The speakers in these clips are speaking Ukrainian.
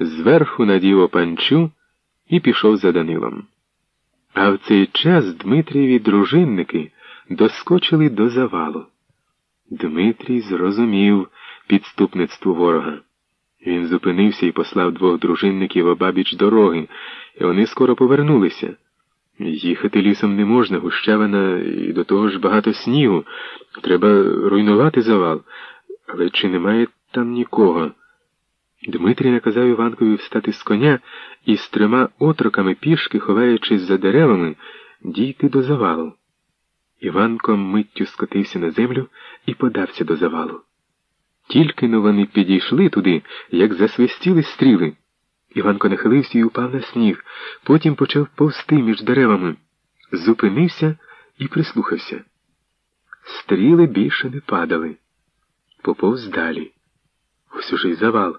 зверху надів опанчу і пішов за Данилом. А в цей час Дмитрієві дружинники доскочили до завалу. Дмитрій зрозумів підступництво ворога. Він зупинився і послав двох дружинників обабіч дороги, і вони скоро повернулися. Їхати лісом не можна, гущавина і до того ж багато снігу. Треба руйнувати завал. Але чи немає там нікого? Дмитрій наказав Іванкові встати з коня і з трьома отроками пішки, ховаючись за деревами, дійти до завалу. Іванко миттю скотився на землю і подався до завалу. Тільки но вони підійшли туди, як засвистіли стріли. Іванко нахилився і упав на сніг, потім почав повсти між деревами, зупинився і прислухався. Стріли більше не падали. Поповз далі. Ось уже й завал.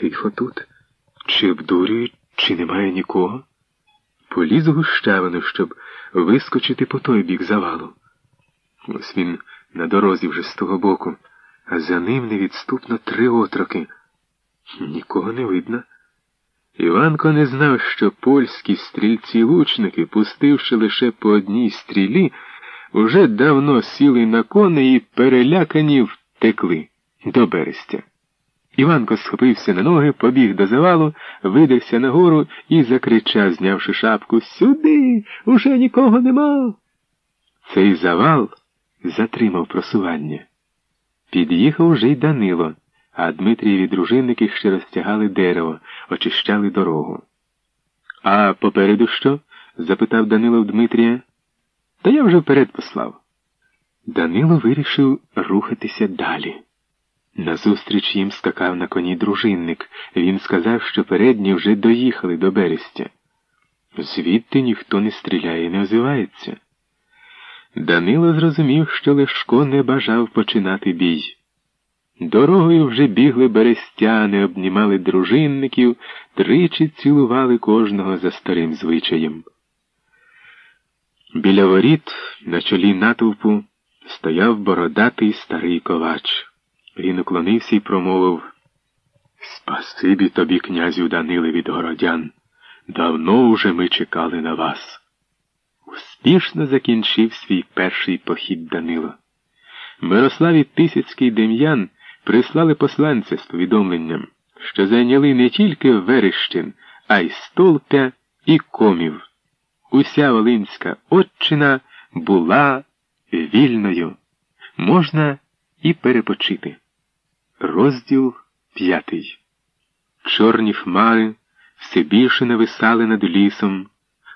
Тихо тут. Чи обдурюють, чи немає нікого? Поліз гущавину, щоб вискочити по той бік завалу. Ось він на дорозі вже з того боку, а за ним невідступно три отроки. Нікого не видно. Іванко не знав, що польські стрільці-лучники, пустивши лише по одній стрілі, уже давно сіли на кони і перелякані втекли до берестя. Іванко схопився на ноги, побіг до завалу, видався нагору і закричав, знявши шапку Сюди уже нікого нема. Цей завал затримав просування. Під'їхав вже й Данило, а Дмитрієві дружинники ще розтягали дерево, очищали дорогу. А попереду що? запитав Данило в Дмитрія. Та я вже вперед послав. Данило вирішив рухатися далі. Назустріч їм скакав на коні дружинник. Він сказав, що передні вже доїхали до берестя. Звідти ніхто не стріляє і не озивається. Данило зрозумів, що Лешко не бажав починати бій. Дорогою вже бігли берестяни, обнімали дружинників, тричі цілували кожного за старим звичаєм. Біля воріт на чолі натовпу стояв бородатий старий ковач. Він уклонився і промовив Спасибі тобі, князю Даниле від городян. Давно уже ми чекали на вас. Успішно закінчив свій перший похід Данило. Мирослав і Тисяцький Дем'ян прислали посланця з повідомленням, що зайняли не тільки Верещин, а й Столпя і комів. Уся Волинська отчина була вільною. Можна і перепочити. Розділ п'ятий. Чорні хмари все більше нависали над лісом,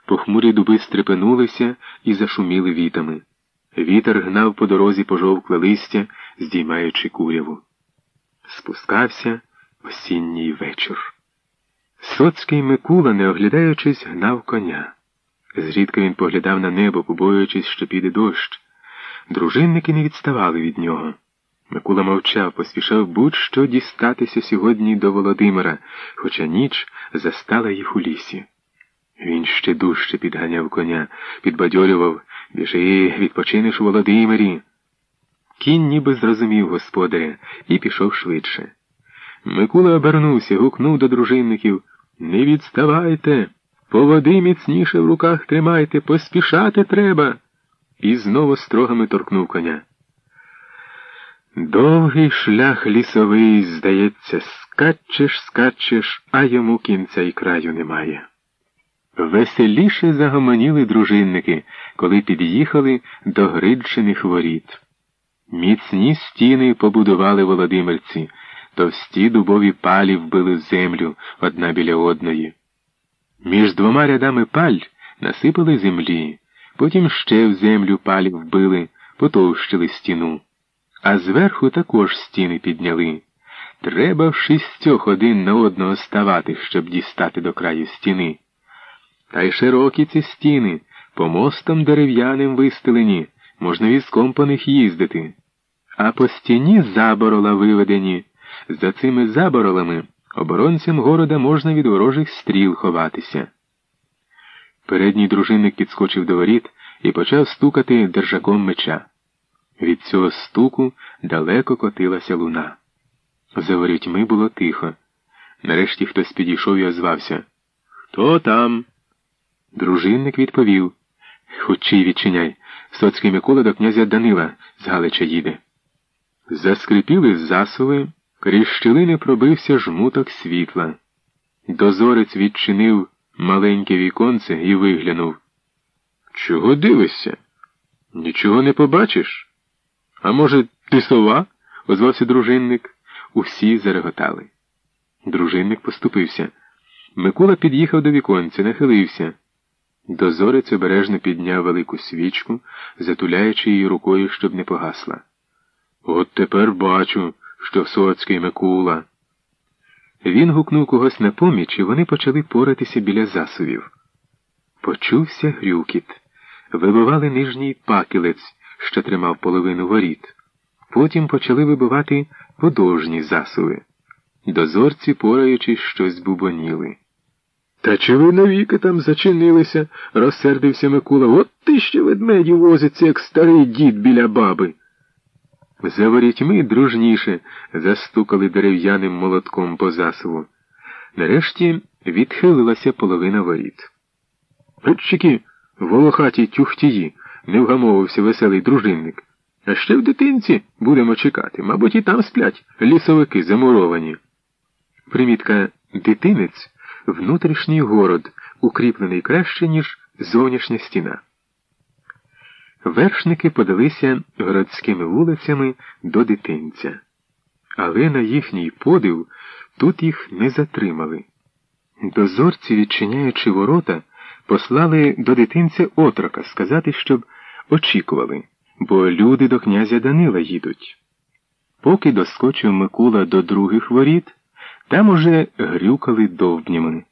похмурі дуби стрепенулися і зашуміли вітами. Вітер гнав по дорозі пожовкле листя, здіймаючи куряву. Спускався осінній вечір. Соцький Микула, не оглядаючись, гнав коня. Зрідка він поглядав на небо, побоюючись, що піде дощ. Дружинники не відставали від нього. Микула мовчав, поспішав будь-що дістатися сьогодні до Володимира, хоча ніч застала їх у лісі. Він ще дужче підганяв коня, підбадьорював біжи, відпочинеш у Володимирі. Кінь ніби зрозумів господаря і пішов швидше. Микула обернувся, гукнув до дружинників Не відставайте, поводи міцніше в руках тримайте, поспішати треба. І знову строгами торкнув коня. Довгий шлях лісовий, здається, скачеш, скачеш, а йому кінця й краю немає. Веселіше загомоніли дружинники, коли під'їхали до Гридчиних воріт. Міцні стіни побудували володимирці, товсті дубові палі вбили землю одна біля одної. Між двома рядами паль насипали землі, потім ще в землю палі вбили, потовщили стіну. А зверху також стіни підняли. Треба в шістьох один на одного ставати, щоб дістати до краю стіни. Та й широкі ці стіни, по мостам дерев'яним вистелені, можна візком по них їздити. А по стіні заборола виведені. За цими заборолами оборонцям города можна від ворожих стріл ховатися. Передній дружинник підскочив до воріт і почав стукати держаком меча. Від цього стуку далеко котилася луна. За ворітьми було тихо. Нарешті хтось підійшов і озвався. Хто там? Дружинник відповів Хочі відчиняй. Соцький Микола до князя Данила з Галича їде. Заскрипіли засуви, крізь щілини пробився жмуток світла. Дозорець відчинив маленьке віконце і виглянув. Чого дивишся? Нічого не побачиш? А може, ти сова? озвався дружинник. Усі зареготали. Дружинник поступився. Микола під'їхав до віконця, нахилився. Дозорець обережно підняв велику свічку, затуляючи її рукою, щоб не погасла. От тепер бачу, що соцький Микула. Він гукнув когось на поміч, і вони почали поратися біля засувів. Почувся грюкіт. Вибивали нижній пакілець, що тримав половину воріт. Потім почали вибивати подовжні засуви. Дозорці, пораючись, щось бубоніли. Та чи ви навіки там зачинилися? розсердився Микула. От ти ще ведмедів возиться, як старий дід біля баби. За ворітьми дружніше застукали дерев'яним молотком по засуву. Нарешті відхилилася половина воріт. Гетчики, волохаті тюхтії, не вгамовився веселий дружинник. А ще в дитинці будемо чекати, мабуть, і там сплять лісовики замуровані. Примітка дитинець внутрішній город, укріплений краще, ніж зовнішня стіна. Вершники подалися городськими вулицями до дитинця, але на їхній подив тут їх не затримали. Дозорці, відчиняючи ворота, послали до дитинця отрока сказати, щоб очікували, бо люди до князя Данила їдуть. Поки доскочив Микула до других воріт, там уже грюкали довбнями.